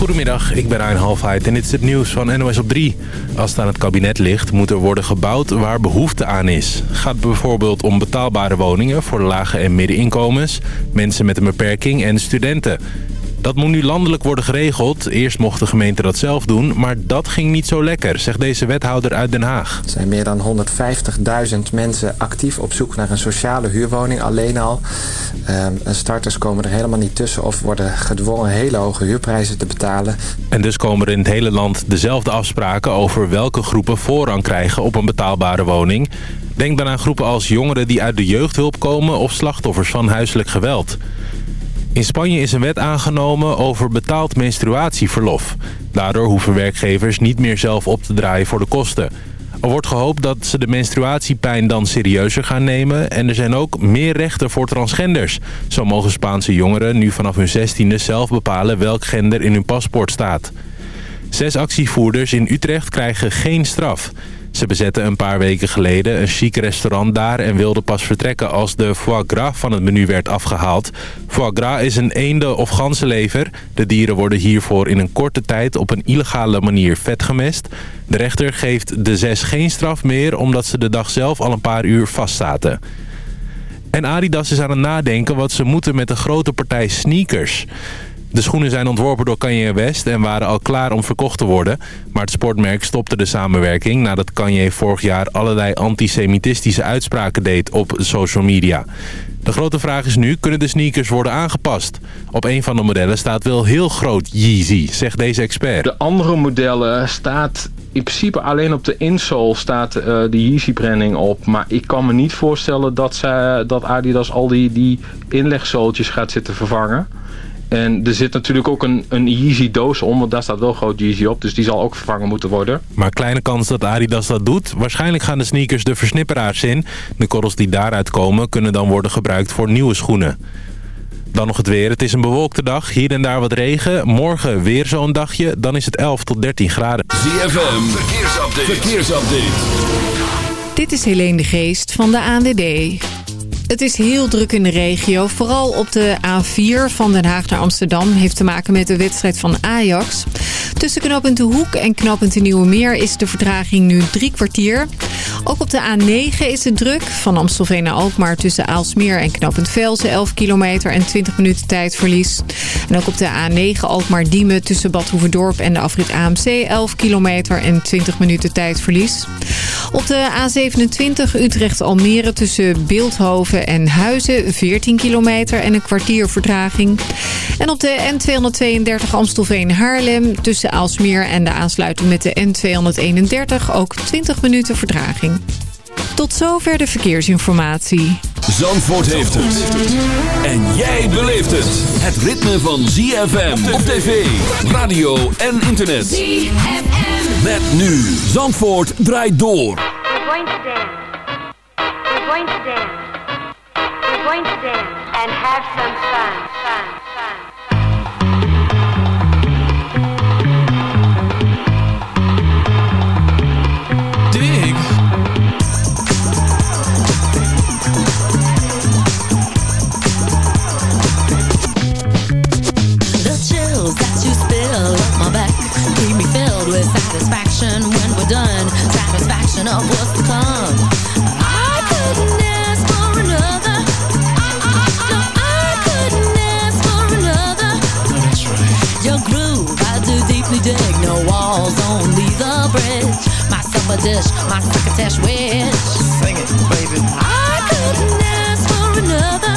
Goedemiddag, ik ben Rijn Halfheid en dit is het nieuws van NOS op 3. Als het aan het kabinet ligt, moet er worden gebouwd waar behoefte aan is. Gaat bijvoorbeeld om betaalbare woningen voor lage en middeninkomens... mensen met een beperking en studenten. Dat moet nu landelijk worden geregeld. Eerst mocht de gemeente dat zelf doen, maar dat ging niet zo lekker, zegt deze wethouder uit Den Haag. Er zijn meer dan 150.000 mensen actief op zoek naar een sociale huurwoning alleen al. Um, starters komen er helemaal niet tussen of worden gedwongen hele hoge huurprijzen te betalen. En dus komen er in het hele land dezelfde afspraken over welke groepen voorrang krijgen op een betaalbare woning. Denk dan aan groepen als jongeren die uit de jeugdhulp komen of slachtoffers van huiselijk geweld. In Spanje is een wet aangenomen over betaald menstruatieverlof. Daardoor hoeven werkgevers niet meer zelf op te draaien voor de kosten. Er wordt gehoopt dat ze de menstruatiepijn dan serieuzer gaan nemen... en er zijn ook meer rechten voor transgenders. Zo mogen Spaanse jongeren nu vanaf hun 16e zelf bepalen welk gender in hun paspoort staat. Zes actievoerders in Utrecht krijgen geen straf... Ze bezetten een paar weken geleden een chic restaurant daar... en wilden pas vertrekken als de foie gras van het menu werd afgehaald. Foie gras is een eende- of ganzenlever. De dieren worden hiervoor in een korte tijd op een illegale manier vetgemest. De rechter geeft de zes geen straf meer... omdat ze de dag zelf al een paar uur vastzaten. En Adidas is aan het nadenken wat ze moeten met de grote partij sneakers... De schoenen zijn ontworpen door Kanye West en waren al klaar om verkocht te worden. Maar het sportmerk stopte de samenwerking nadat Kanye vorig jaar allerlei antisemitistische uitspraken deed op social media. De grote vraag is nu, kunnen de sneakers worden aangepast? Op een van de modellen staat wel heel groot Yeezy, zegt deze expert. De andere modellen staat in principe alleen op de insole staat uh, de Yeezy-branding op. Maar ik kan me niet voorstellen dat, ze, dat Adidas al die, die inlegzooltjes gaat zitten vervangen. En er zit natuurlijk ook een, een Yeezy doos om, want daar staat wel groot Yeezy op. Dus die zal ook vervangen moeten worden. Maar kleine kans dat Adidas dat doet. Waarschijnlijk gaan de sneakers de versnipperaars in. De korrels die daaruit komen kunnen dan worden gebruikt voor nieuwe schoenen. Dan nog het weer. Het is een bewolkte dag. Hier en daar wat regen. Morgen weer zo'n dagje. Dan is het 11 tot 13 graden. ZFM. Verkeersupdate. Verkeersupdate. Dit is Helene de Geest van de ANWB. Het is heel druk in de regio. Vooral op de A4 van Den Haag naar Amsterdam. Heeft te maken met de wedstrijd van Ajax. Tussen knooppunt De Hoek en knooppunt de Nieuwe Meer is de vertraging nu drie kwartier. Ook op de A9 is het druk. Van Amstelveen naar Alkmaar tussen Aalsmeer en knooppunt Velzen 11 kilometer en 20 minuten tijdverlies. En ook op de A9 Alkmaar-Diemen tussen Bad Hoeverdorp en de afrit AMC 11 kilometer en 20 minuten tijdverlies. Op de A27 Utrecht-Almere tussen Beeldhoven en Huizen 14 kilometer en een kwartier vertraging. En op de N232 Amstelveen-Haarlem tussen Aalsmeer en de aansluiting met de N231 ook 20 minuten vertraging. Tot zover de verkeersinformatie. Zandvoort heeft het. En jij beleeft het. Het ritme van ZFM op tv, radio en internet. ZFM. Met nu. Zandvoort draait door. We're going to dance. We're going to dance. We're going to dance and have some fun. Fun. Fun. Dig. The chills that you spill up my back Keep me filled with satisfaction when we're done Satisfaction of what's to come My supper dish, my crocketesh wish Sing it, baby. I couldn't ask for another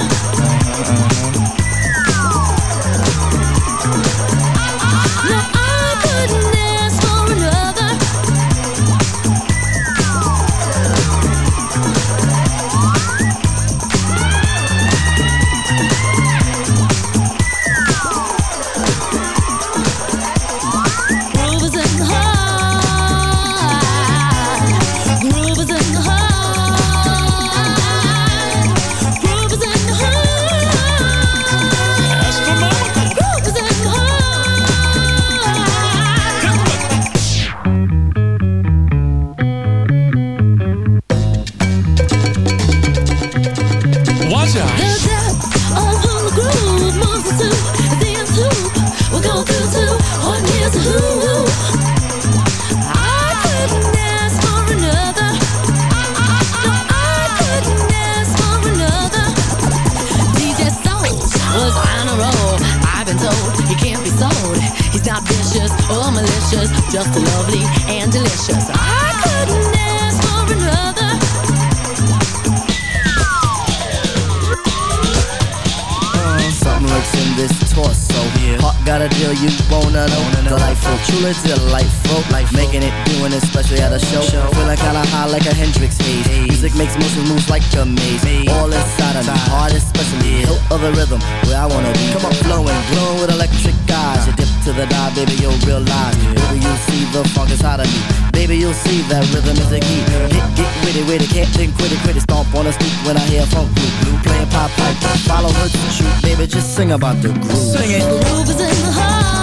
makes motion moves like a maze. All inside of me, heart especially. Hilt of the rhythm, where I wanna be. Come on, flowing, glowing with electric eyes. You dip to the dive, baby, you'll realize. Baby, you'll see the funk inside of me. Baby, you'll see that rhythm is the key. Get, get witty, witty, can't think, quit it, quit it. Stomp on the street when I hear funk blue, blue playing pop pipe. Follow her to shoot, baby, just sing about the groove. Sing it. Groove is in the heart.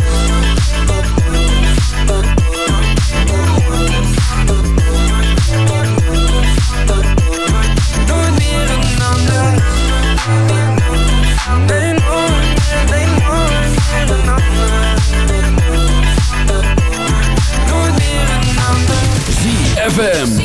ZFM.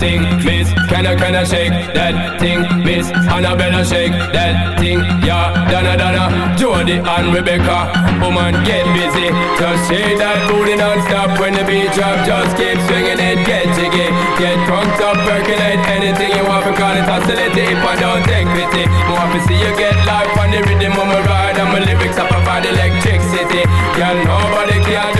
Thing, miss. Can I, can I shake that thing, miss? Annabella shake that thing, yeah. Donna, Donna, Jody and Rebecca. Woman, get busy. Just shake that booty non-stop when the beat drop. Just keep swinging it, get jiggy. Get drunk up, percolate anything you want. Call it hostility, but don't take pity. More to see you get life on the rhythm of my ride. And my lyrics up about electricity. Girl, nobody can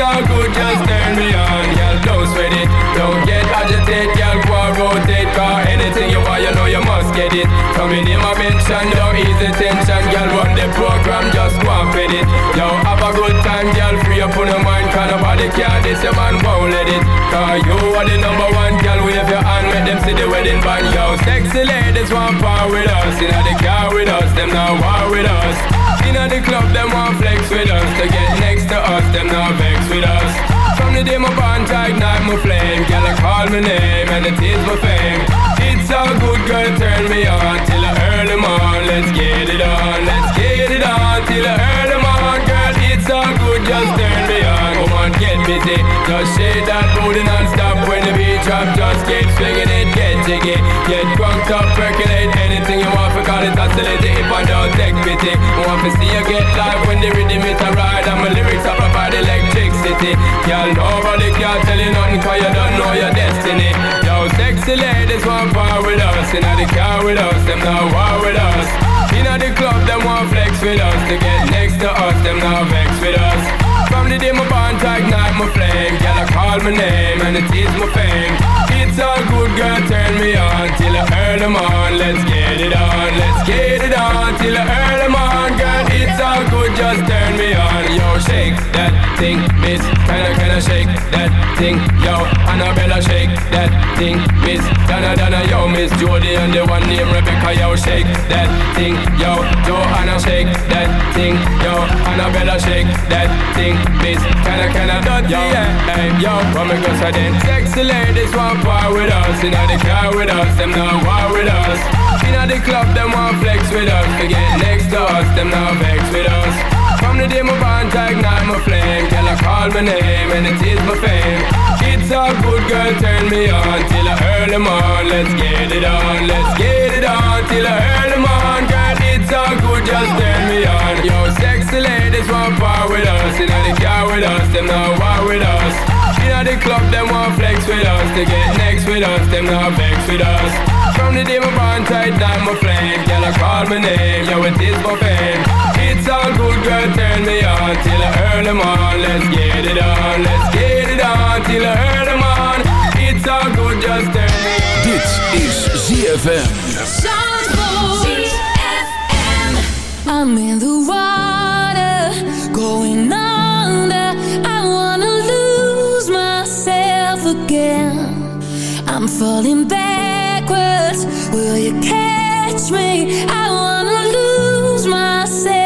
all good, just turn me on. Girl, don't sweat it, don't get agitated. Girl, go rotate, cause anything you want, you know you must get it. Come in my mention, don't ease the tension. Girl, run the program, just go and fit it. Yo, have a good time, girl, free up on your mind. Cause nobody can this, your man won't let it. Cause you are the number one, girl, wave your hand, make them see the wedding band. Yo, sexy ladies want power with us. In they car with us, them now war with us. In the club, them want flex with us. To get next to us, them now vex with us. From the day my bond, ignite my flame. Girl, I call my name and it is my fame. It's a good girl, turn me on till I earn them on. Let's get it on, let's get it on till I earn them on. Girl, it's all good, just turn me on. Come on, get busy. Just shake that booty non-stop when the beat drop. Just keep swinging it, get jiggy. Get drunk up, percolate anything you want. For call it oscillate if I don't take now war with us. In the club, them want flex with us. To get next to us, them now vex with us. From the day my bond, ignite my flame. Girl, I call my name and it is my fame. It's all good, girl, turn me on till I earn them on. Let's get it on, let's get it on till I earn them on. Girl, it's all good, just turn me on. Yo, shake that thing, miss. Can I, can I shake that thing? Yo, Annabella, shake that thing, miss. Donna, Donna, yo, miss Jody and the one named Rebecca, yo, shake that thing. Yo, Joanna, shake that thing. Yo, Annabella, shake that thing, miss. Can I, can I, yo, hey, yo, what me go then? Sexy ladies want power with us. In the car with us, them now war with us. In the club, them want flex with us. To get next to us, them now vex with us. From the day my bond, ignite my flame. Girl, I call my name and it is my fame. It's all good, girl, turn me on till I earn them on. Let's get it on, let's get it on till I earn them on. Girl, it's all good, just turn me on. Yo, sexy ladies want power with us. In the car with us, them now war with us. In the club, them want flex with us. To get next with us, them now vex with us. From the day my bond tight down my flame Girl, I call my name, yo, it is my fame It's all good, girl, turn me on Till I earn them on, let's get it on Let's get it on, till I earn them on It's all good, just turn me on Dit is ZFM. I'm in the water, going under. I wanna lose myself again. I'm falling backwards. Will you catch me? I wanna lose myself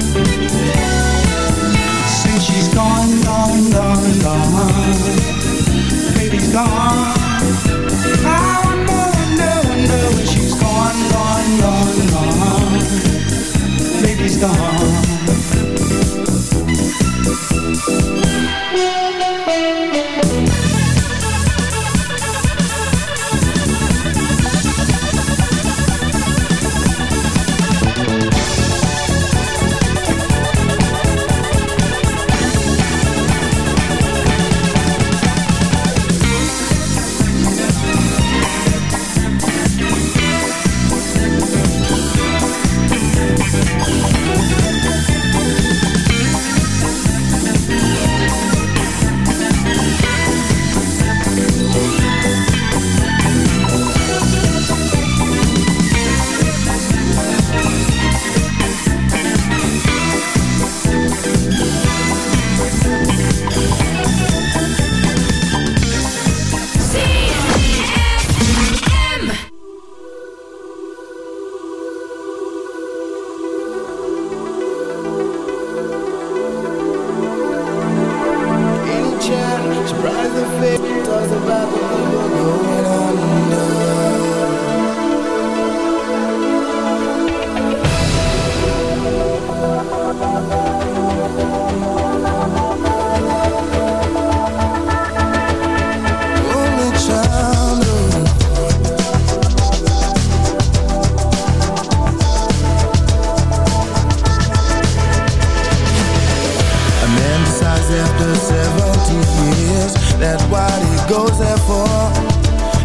Since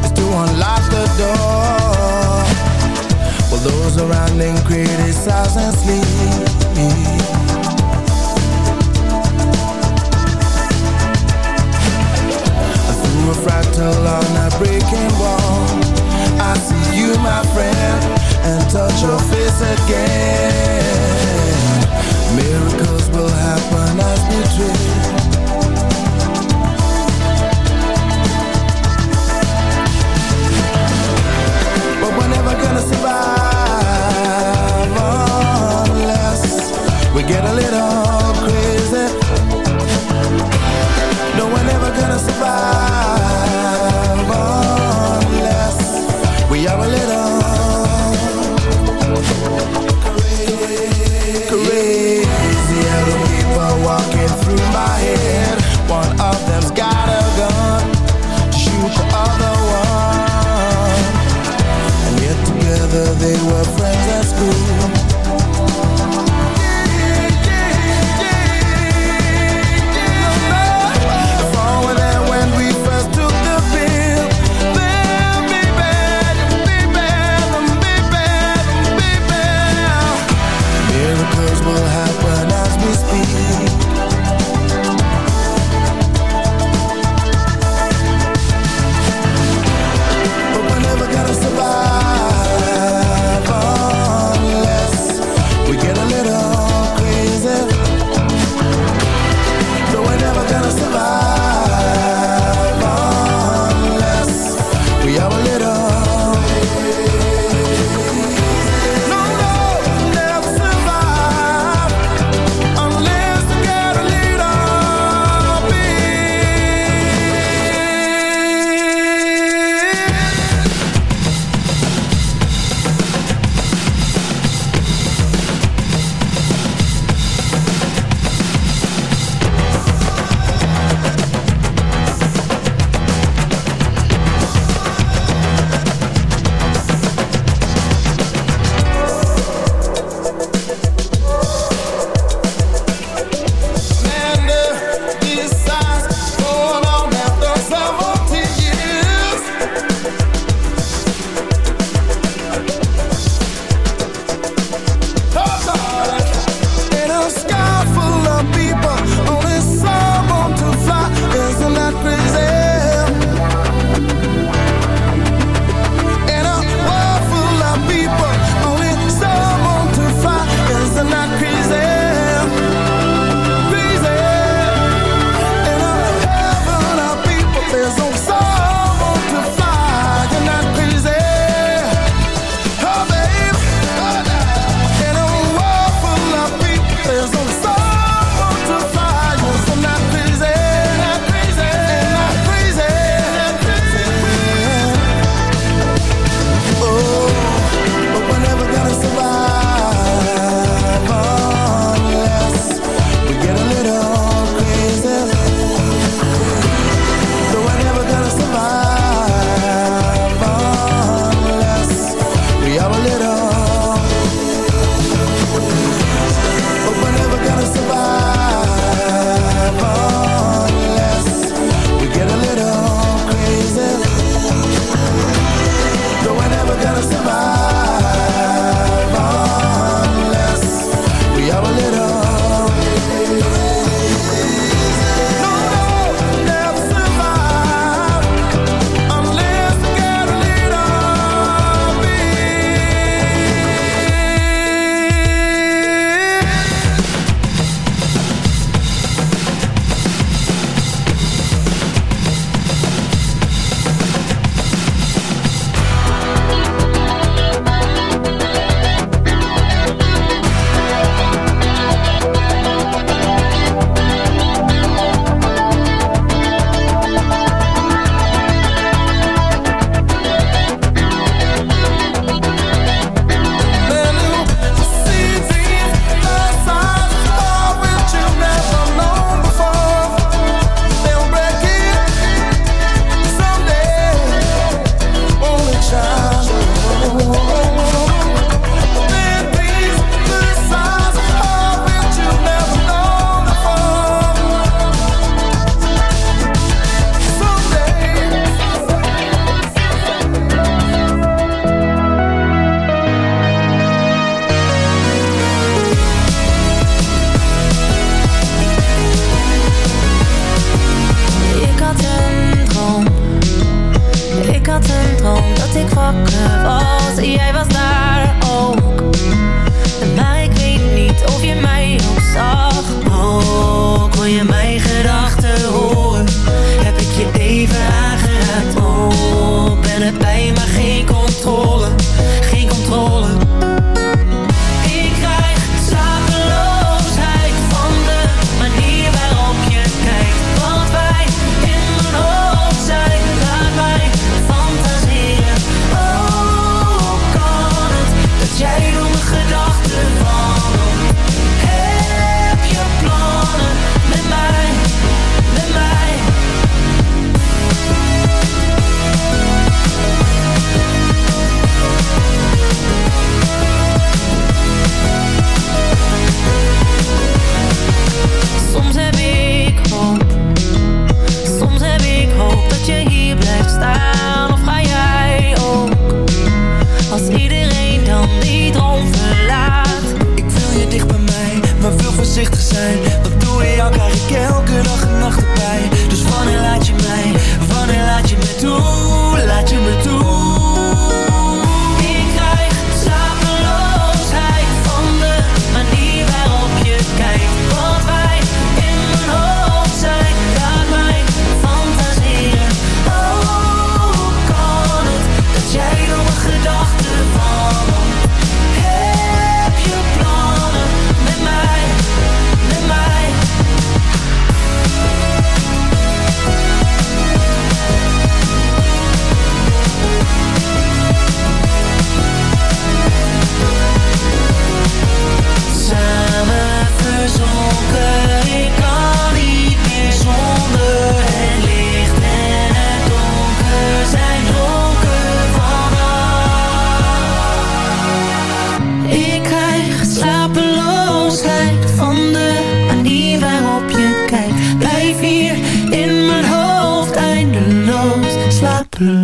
is to unlock the door. While those around criticize and Through a fractal on a breaking wall. I see you my friend and touch your face again. Miracles will happen as we dream gonna survive oh, Unless we get a little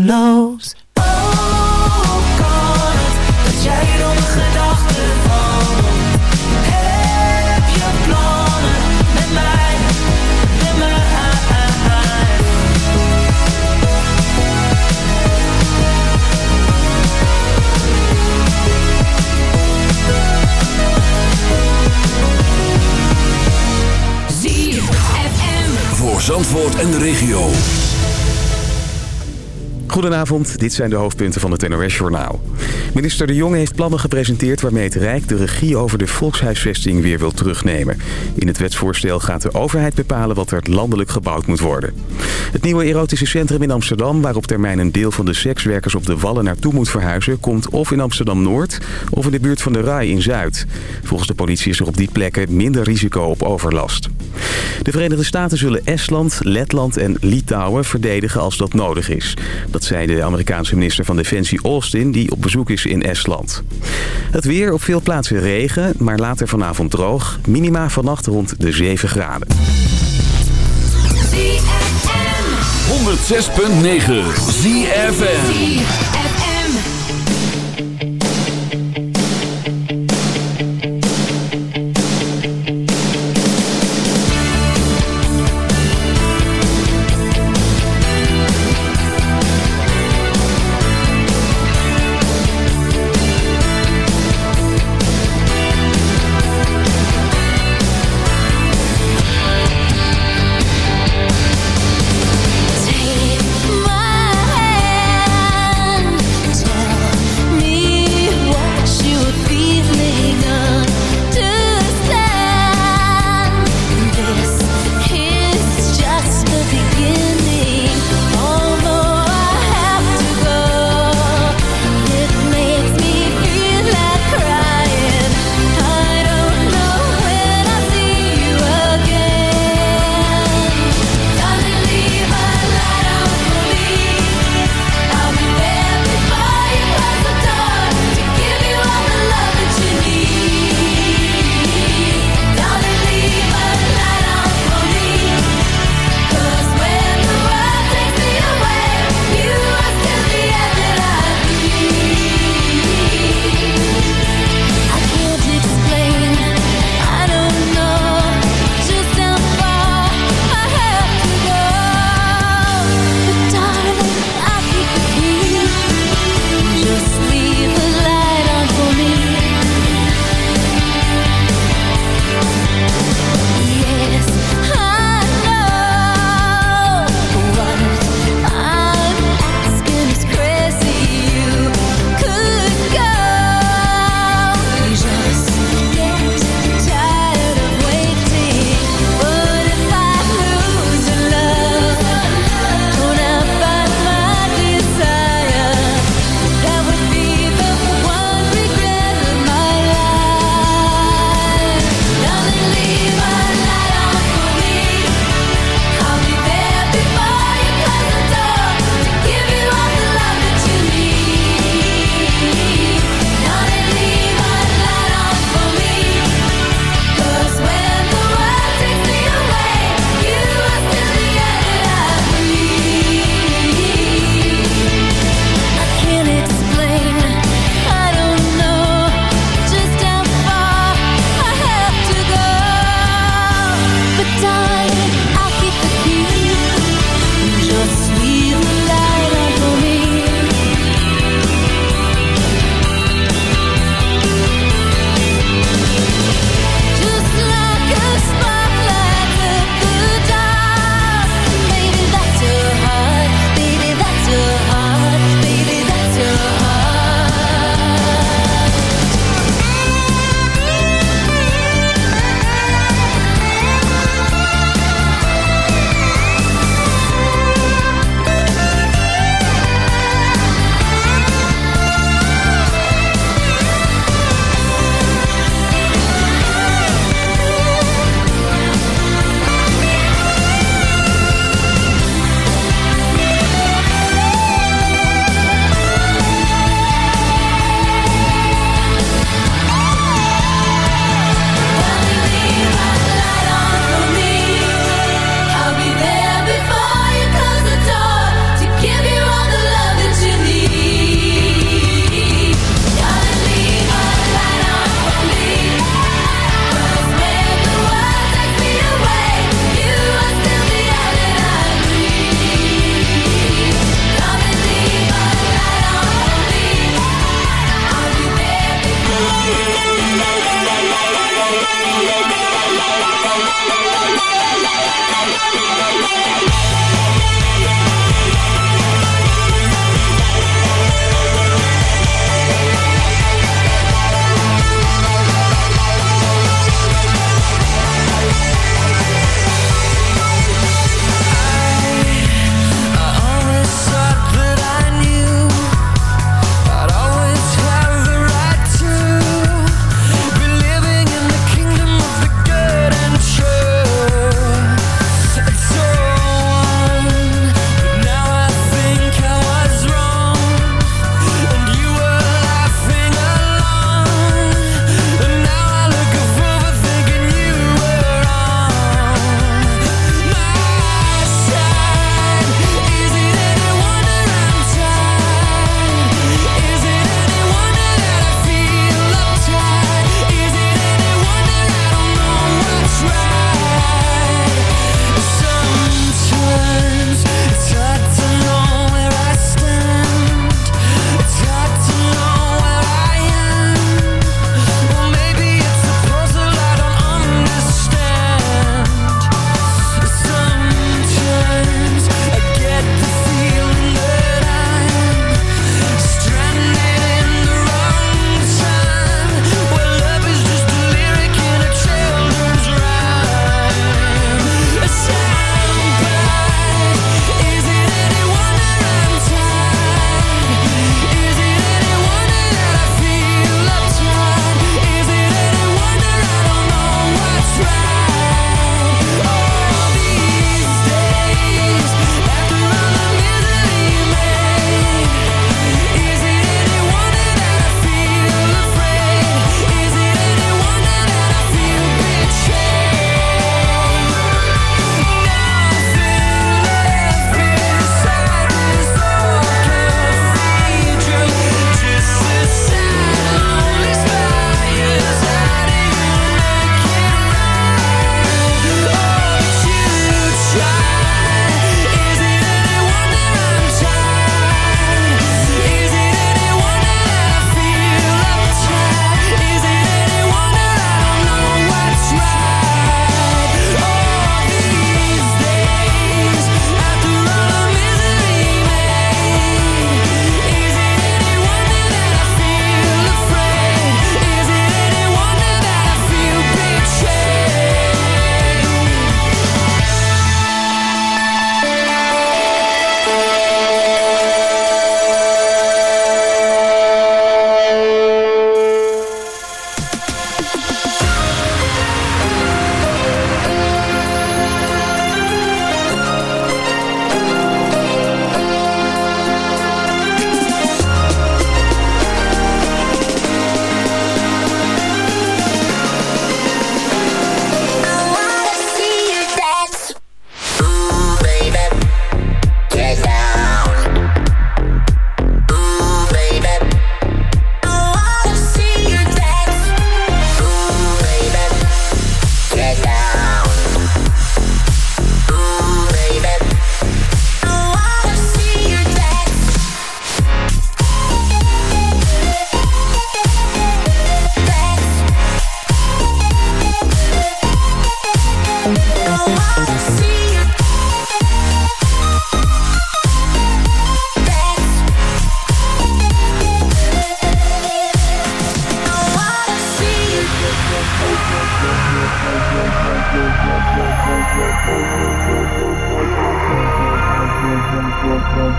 slapeloos. Oh, hoe kan het dat jij door mijn gedachten wandelt? Heb je plannen met mij, met mij? ZFM. Voor Zandvoort en de regio. Goedenavond, dit zijn de hoofdpunten van het NOS-journaal. Minister De Jonge heeft plannen gepresenteerd waarmee het Rijk de regie over de volkshuisvesting weer wil terugnemen. In het wetsvoorstel gaat de overheid bepalen wat er landelijk gebouwd moet worden. Het nieuwe erotische centrum in Amsterdam, waar op termijn een deel van de sekswerkers op de Wallen naartoe moet verhuizen, komt of in Amsterdam-Noord of in de buurt van de Rai in Zuid. Volgens de politie is er op die plekken minder risico op overlast. De Verenigde Staten zullen Estland, Letland en Litouwen verdedigen als dat nodig is. Dat zei de Amerikaanse minister van Defensie Austin, die op bezoek is in Estland. Het weer op veel plaatsen regen, maar later vanavond droog. Minima vannacht rond de 7 graden. 106.9 ZFM.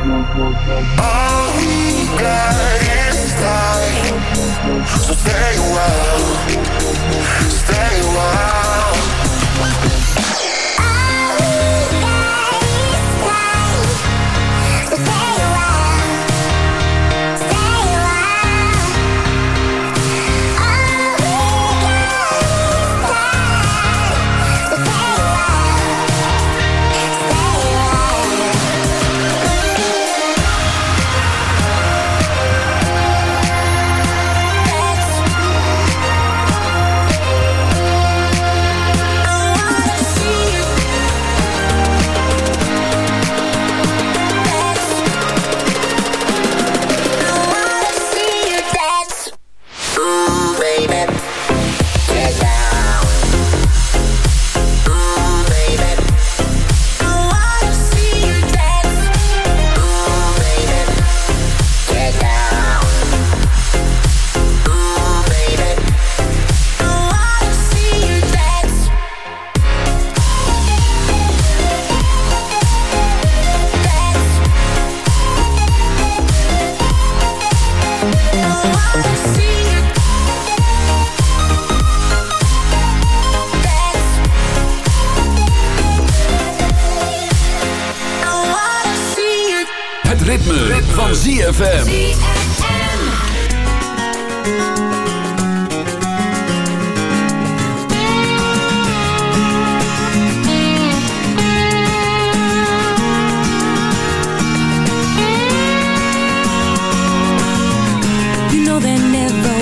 Oh.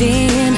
In.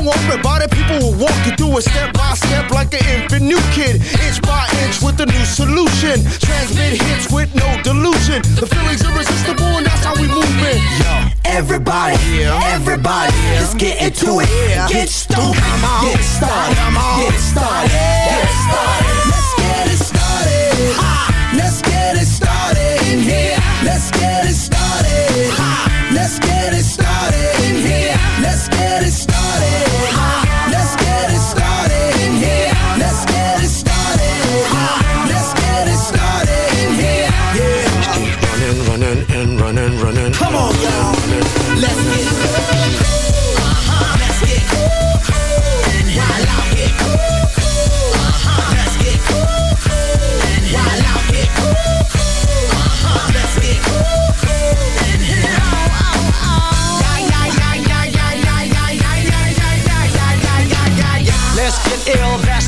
Worry about people will walk you through it step by step like an infant new kid. Inch by inch with a new solution. Transmit hits with no delusion. The feeling's irresistible and that's how we move it. Yo, Everybody, everybody, let's get into it. Get stoned, get it started, get started, get started. Let's get it started. Ha! Let's get it started in here. Let's get it started. Ha! Let's get it started in here. Let's get it started.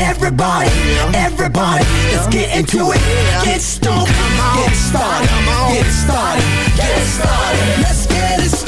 Everybody, everybody, let's get into it. Get stoned, get started, get started, get started. Let's get it started.